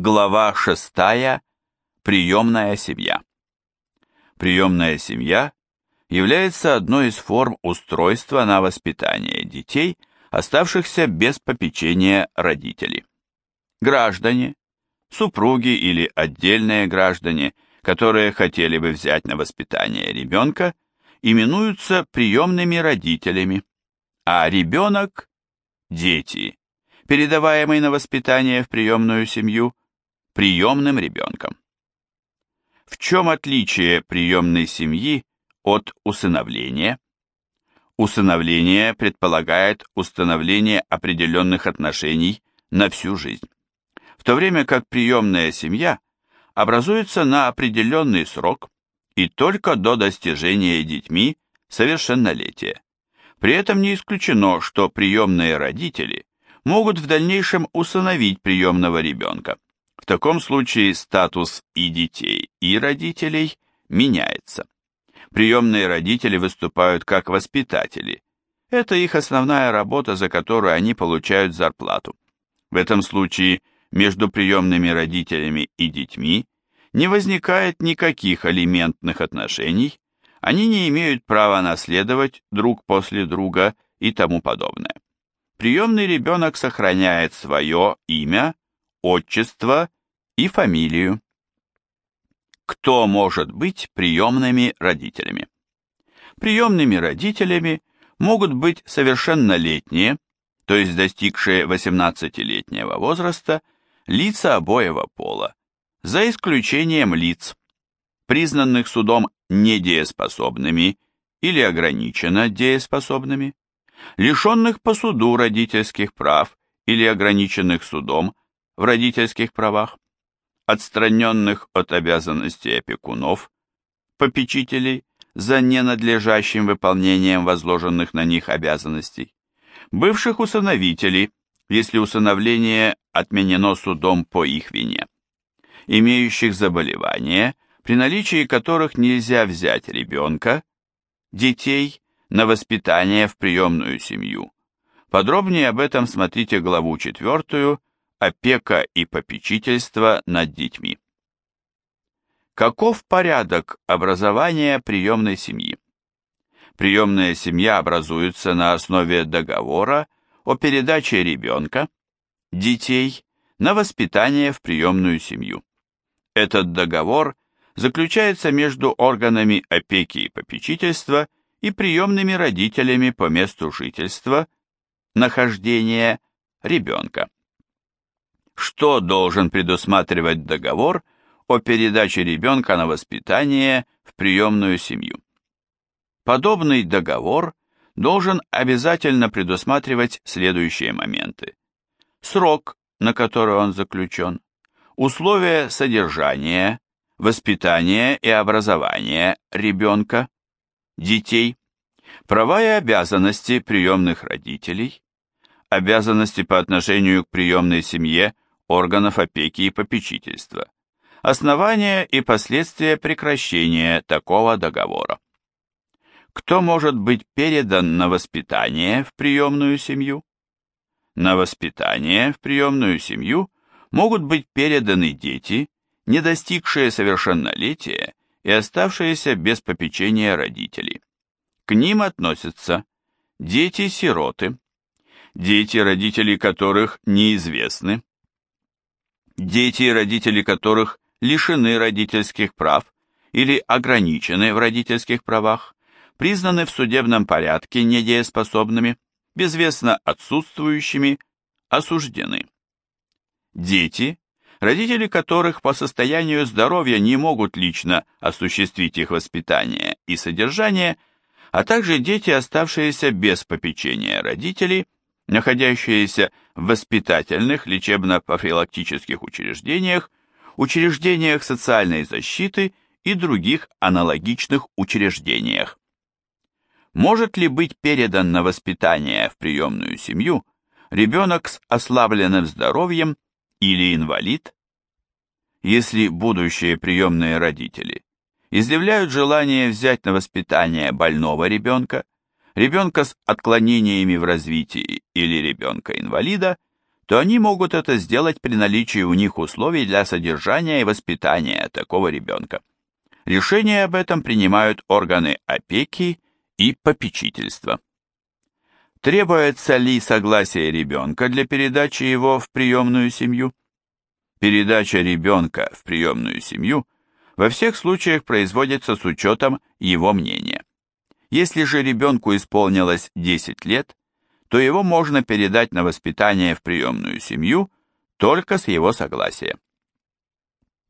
Глава 6. Приемная семья. Приемная семья является одной из форм устройства на воспитание детей, оставшихся без попечения родителей. Граждане, супруги или отдельные граждане, которые хотели бы взять на воспитание ребенка, именуются приемными родителями, а ребенок – дети, передаваемый на воспитание в приемную семью, приемным ребенком. В чем отличие приемной семьи от усыновления? Усыновление предполагает установление определенных отношений на всю жизнь, в то время как приемная семья образуется на определенный срок и только до достижения детьми совершеннолетия. При этом не исключено, что приемные родители могут в дальнейшем усыновить приемного ребенка. В таком случае статус и детей, и родителей меняется. Приемные родители выступают как воспитатели. Это их основная работа, за которую они получают зарплату. В этом случае между приемными родителями и детьми не возникает никаких алиментных отношений, они не имеют права наследовать друг после друга и тому подобное приемный ребенок сохраняет свое имя, отчество и фамилию. Кто может быть приемными родителями? Приемными родителями могут быть совершеннолетние, то есть достигшие 18-летнего возраста, лица обоего пола, за исключением лиц, признанных судом недееспособными или ограниченно дееспособными, лишенных по суду родительских прав или ограниченных судом в родительских правах, отстраненных от обязанностей опекунов, попечителей за ненадлежащим выполнением возложенных на них обязанностей, бывших усыновителей, если усыновление отменено судом по их вине, имеющих заболевания, при наличии которых нельзя взять ребенка, детей, на воспитание в приемную семью. Подробнее об этом смотрите главу 4 «Опека и попечительство над детьми». Каков порядок образования приемной семьи? Приемная семья образуется на основе договора о передаче ребенка, детей, на воспитание в приемную семью. Этот договор заключается между органами опеки и попечительства и приемными родителями по месту жительства, нахождения ребенка. Что должен предусматривать договор о передаче ребенка на воспитание в приемную семью? Подобный договор должен обязательно предусматривать следующие моменты. Срок, на который он заключен, условия содержания, воспитания и образования ребенка, детей, права и обязанности приемных родителей, обязанности по отношению к приемной семье органов опеки и попечительства, основания и последствия прекращения такого договора. Кто может быть передан на воспитание в приемную семью? На воспитание в приемную семью могут быть переданы дети, не достигшие совершеннолетия и оставшиеся без попечения родителей. К ним относятся дети-сироты, дети, родители которых неизвестны, дети, родители которых лишены родительских прав или ограничены в родительских правах, признаны в судебном порядке недееспособными, безвестно отсутствующими, осуждены. Дети, родители которых по состоянию здоровья не могут лично осуществить их воспитание и содержание, а также дети, оставшиеся без попечения родителей, находящиеся в воспитательных лечебно-профилактических учреждениях, учреждениях социальной защиты и других аналогичных учреждениях. Может ли быть передан на воспитание в приемную семью ребенок с ослабленным здоровьем или инвалид, если будущие приемные родители изъявляют желание взять на воспитание больного ребенка, ребенка с отклонениями в развитии или ребенка-инвалида, то они могут это сделать при наличии у них условий для содержания и воспитания такого ребенка. Решение об этом принимают органы опеки и попечительства. Требуется ли согласие ребенка для передачи его в приемную семью? Передача ребенка в приемную семью во всех случаях производится с учетом его мнения. Если же ребенку исполнилось 10 лет, то его можно передать на воспитание в приемную семью только с его согласия.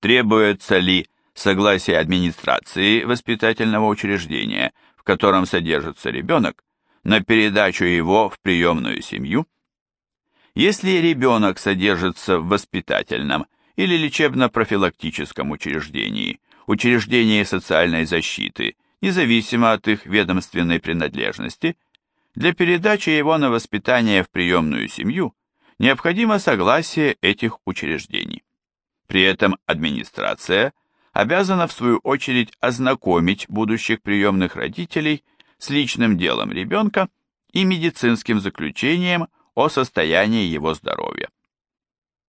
Требуется ли согласие администрации воспитательного учреждения, в котором содержится ребенок, на передачу его в приемную семью? Если ребенок содержится в воспитательном или лечебно-профилактическом учреждении, учреждении социальной защиты, независимо от их ведомственной принадлежности, для передачи его на воспитание в приемную семью необходимо согласие этих учреждений. При этом администрация обязана в свою очередь ознакомить будущих приемных родителей с личным делом ребенка и медицинским заключением о состоянии его здоровья.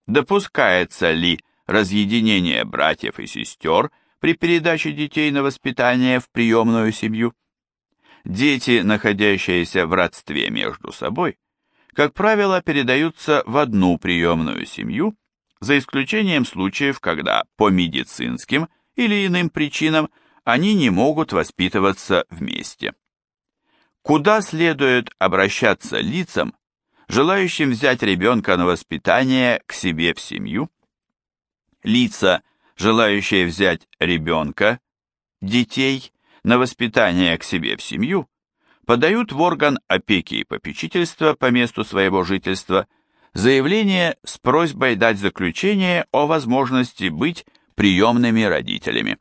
Допускается ли разъединение братьев и сестер при передаче детей на воспитание в приемную семью? Дети, находящиеся в родстве между собой, как правило, передаются в одну приемную семью, за исключением случаев, когда по медицинским или иным причинам они не могут воспитываться вместе. Куда следует обращаться лицам, желающим взять ребенка на воспитание к себе в семью? Лица, желающие взять ребенка, детей, на воспитание к себе в семью, подают в орган опеки и попечительства по месту своего жительства заявление с просьбой дать заключение о возможности быть приемными родителями.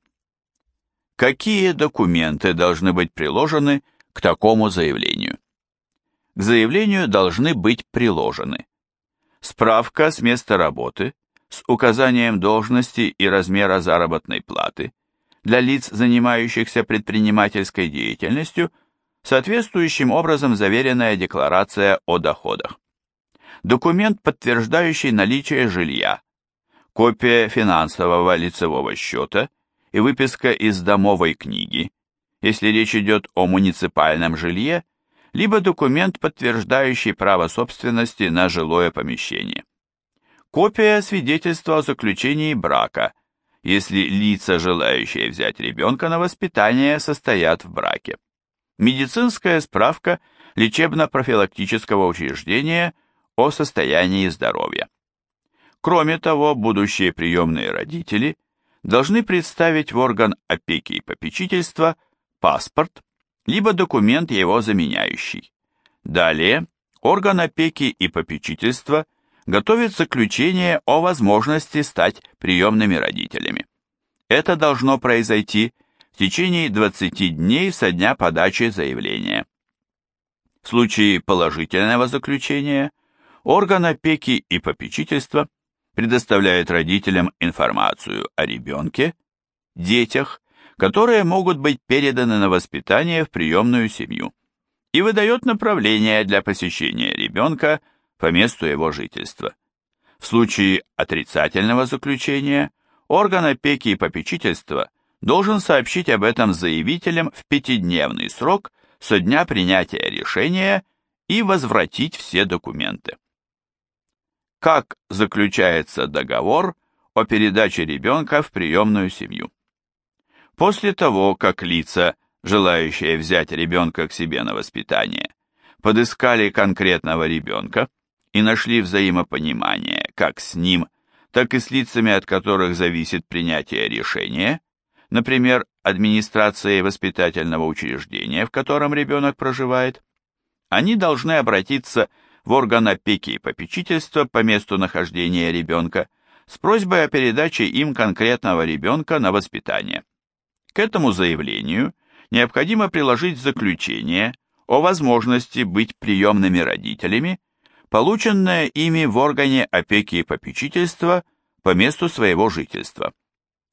Какие документы должны быть приложены к такому заявлению. К заявлению должны быть приложены справка с места работы с указанием должности и размера заработной платы для лиц, занимающихся предпринимательской деятельностью, соответствующим образом заверенная декларация о доходах. Документ, подтверждающий наличие жилья, копия финансового лицевого счета и выписка из домовой книги, если речь идет о муниципальном жилье, либо документ, подтверждающий право собственности на жилое помещение. Копия свидетельства о заключении брака, если лица, желающие взять ребенка на воспитание, состоят в браке. Медицинская справка лечебно-профилактического учреждения о состоянии здоровья. Кроме того, будущие приемные родители должны представить в орган опеки и попечительства паспорт, либо документ его заменяющий. Далее орган опеки и попечительства готовит заключение о возможности стать приемными родителями. Это должно произойти в течение 20 дней со дня подачи заявления. В случае положительного заключения орган опеки и попечительства предоставляет родителям информацию о ребенке, детях которые могут быть переданы на воспитание в приемную семью, и выдает направление для посещения ребенка по месту его жительства. В случае отрицательного заключения орган опеки и попечительства должен сообщить об этом заявителям в пятидневный срок со дня принятия решения и возвратить все документы. Как заключается договор о передаче ребенка в приемную семью? После того, как лица, желающие взять ребенка к себе на воспитание, подыскали конкретного ребенка и нашли взаимопонимание как с ним, так и с лицами, от которых зависит принятие решения, например, администрацией воспитательного учреждения, в котором ребенок проживает, они должны обратиться в орган опеки и попечительства по месту нахождения ребенка с просьбой о передаче им конкретного ребенка на воспитание. К этому заявлению необходимо приложить заключение о возможности быть приемными родителями, полученное ими в органе опеки и попечительства по месту своего жительства.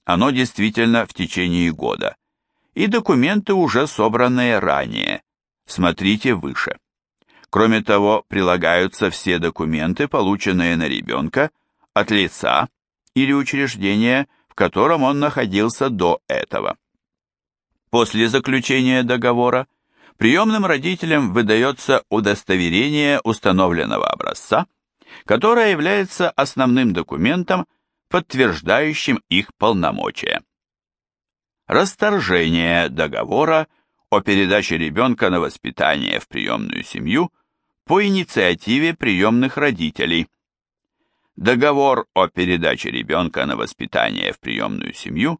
Оно действительно в течение года. И документы уже собранные ранее. Смотрите выше. Кроме того, прилагаются все документы, полученные на ребенка от лица или учреждения, в котором он находился до этого. После заключения договора приемным родителям выдается удостоверение установленного образца, которое является основным документом, подтверждающим их полномочия. Расторжение договора о передаче ребенка на воспитание в приемную семью по инициативе приемных родителей. Договор о передаче ребенка на воспитание в приемную семью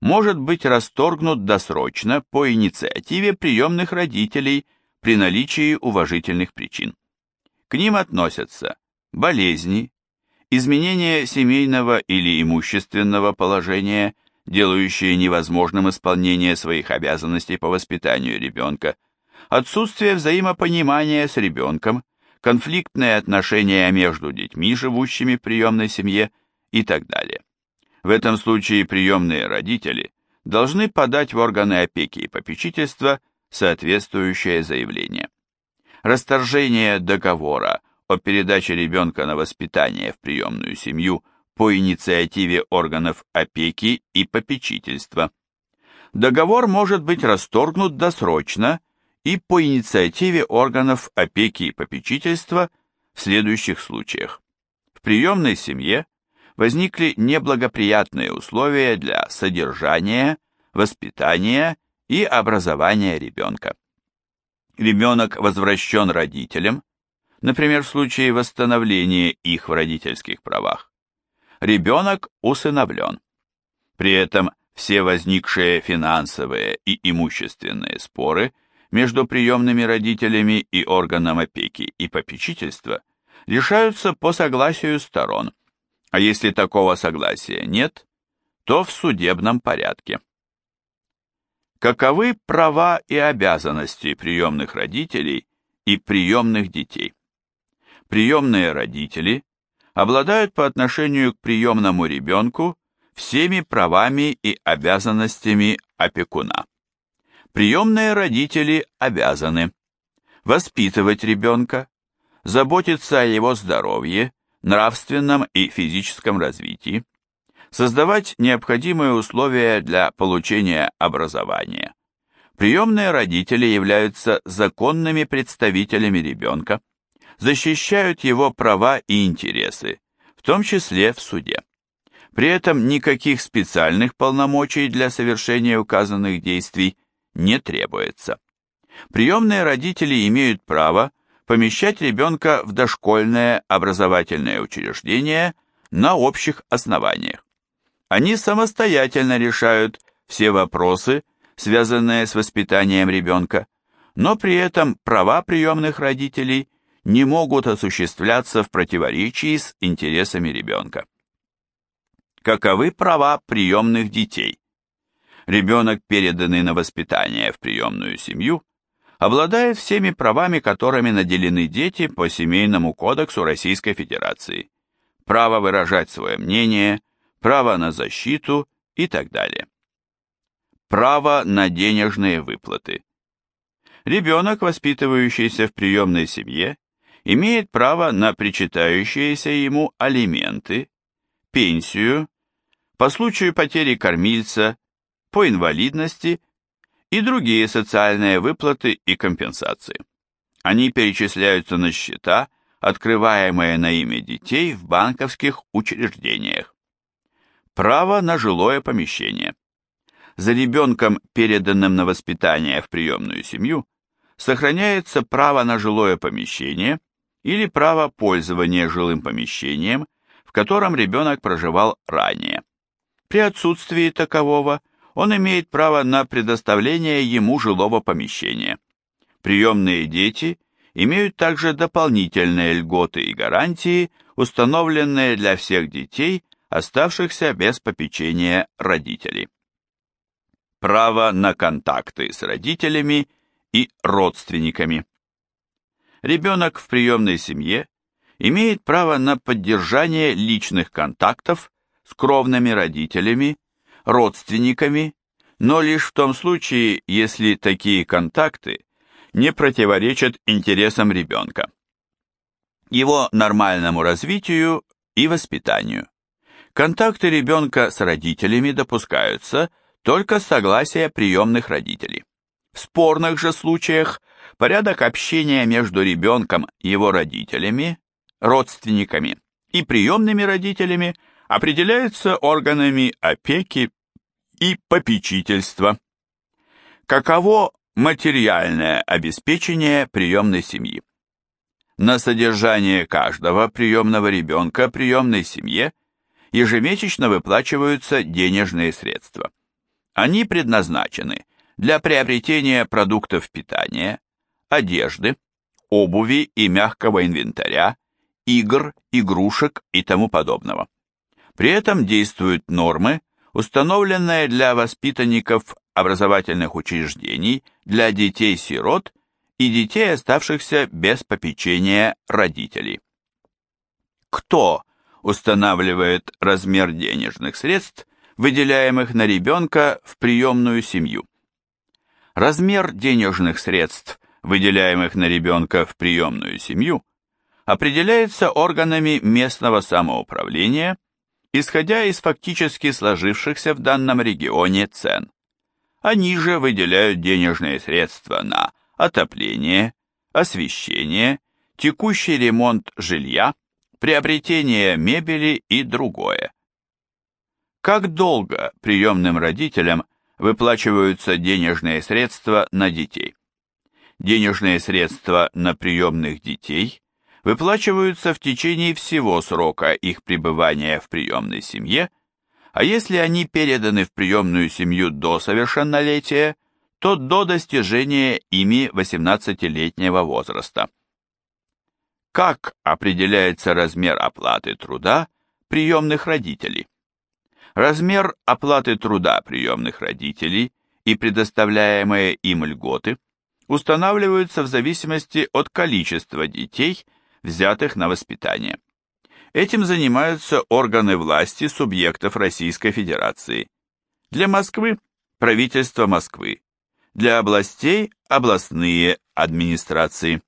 может быть расторгнут досрочно по инициативе приемных родителей при наличии уважительных причин. К ним относятся болезни, изменение семейного или имущественного положения, делающие невозможным исполнение своих обязанностей по воспитанию ребенка, отсутствие взаимопонимания с ребенком, конфликтные отношения между детьми, живущими в приемной семье и так далее. В этом случае приемные родители должны подать в органы опеки и попечительства соответствующее заявление. Расторжение договора о передаче ребенка на воспитание в приемную семью по инициативе органов опеки и попечительства. Договор может быть расторгнут досрочно и по инициативе органов опеки и попечительства в следующих случаях. В приемной семье возникли неблагоприятные условия для содержания, воспитания и образования ребенка. Ребенок возвращен родителям, например, в случае восстановления их в родительских правах. Ребенок усыновлен. При этом все возникшие финансовые и имущественные споры между приемными родителями и органом опеки и попечительства решаются по согласию сторон, а если такого согласия нет, то в судебном порядке. Каковы права и обязанности приемных родителей и приемных детей? Приемные родители обладают по отношению к приемному ребенку всеми правами и обязанностями опекуна. Приемные родители обязаны воспитывать ребенка, заботиться о его здоровье, нравственном и физическом развитии, создавать необходимые условия для получения образования. Приемные родители являются законными представителями ребенка, защищают его права и интересы, в том числе в суде. При этом никаких специальных полномочий для совершения указанных действий не требуется. Приемные родители имеют право помещать ребенка в дошкольное образовательное учреждение на общих основаниях. Они самостоятельно решают все вопросы, связанные с воспитанием ребенка, но при этом права приемных родителей не могут осуществляться в противоречии с интересами ребенка. Каковы права приемных детей? Ребенок, переданный на воспитание в приемную семью, обладает всеми правами, которыми наделены дети по Семейному кодексу Российской Федерации. Право выражать свое мнение, право на защиту и так далее. Право на денежные выплаты. Ребенок, воспитывающийся в приемной семье, имеет право на причитающиеся ему алименты, пенсию, по случаю потери кормильца, по инвалидности и другие социальные выплаты и компенсации. Они перечисляются на счета, открываемые на имя детей в банковских учреждениях. Право на жилое помещение. За ребенком, переданным на воспитание в приемную семью, сохраняется право на жилое помещение или право пользования жилым помещением, в котором ребенок проживал ранее. При отсутствии такового он имеет право на предоставление ему жилого помещения. Приемные дети имеют также дополнительные льготы и гарантии, установленные для всех детей, оставшихся без попечения родителей. Право на контакты с родителями и родственниками. Ребенок в приемной семье имеет право на поддержание личных контактов с кровными родителями, родственниками, но лишь в том случае, если такие контакты не противоречат интересам ребенка, его нормальному развитию и воспитанию. Контакты ребенка с родителями допускаются только с согласия приемных родителей. В спорных же случаях порядок общения между ребенком его родителями, родственниками и приемными родителями определяется органами опеки и попечительства. Каково материальное обеспечение приемной семьи? На содержание каждого приемного ребенка приемной семье ежемесячно выплачиваются денежные средства. Они предназначены для приобретения продуктов питания, одежды, обуви и мягкого инвентаря, игр, игрушек и тому подобного. При этом действуют нормы, установленные для воспитанников образовательных учреждений, для детей-сирот и детей, оставшихся без попечения родителей. Кто устанавливает размер денежных средств, выделяемых на ребенка в приемную семью? Размер денежных средств, выделяемых на ребенка в приемную семью, определяется органами местного самоуправления, исходя из фактически сложившихся в данном регионе цен. Они же выделяют денежные средства на отопление, освещение, текущий ремонт жилья, приобретение мебели и другое. Как долго приемным родителям выплачиваются денежные средства на детей? Денежные средства на приемных детей выплачиваются в течение всего срока их пребывания в приемной семье, а если они переданы в приемную семью до совершеннолетия, то до достижения ими 18-летнего возраста. Как определяется размер оплаты труда приемных родителей? Размер оплаты труда приемных родителей и предоставляемые им льготы устанавливаются в зависимости от количества детей, взятых на воспитание. Этим занимаются органы власти субъектов Российской Федерации. Для Москвы – правительство Москвы, для областей – областные администрации.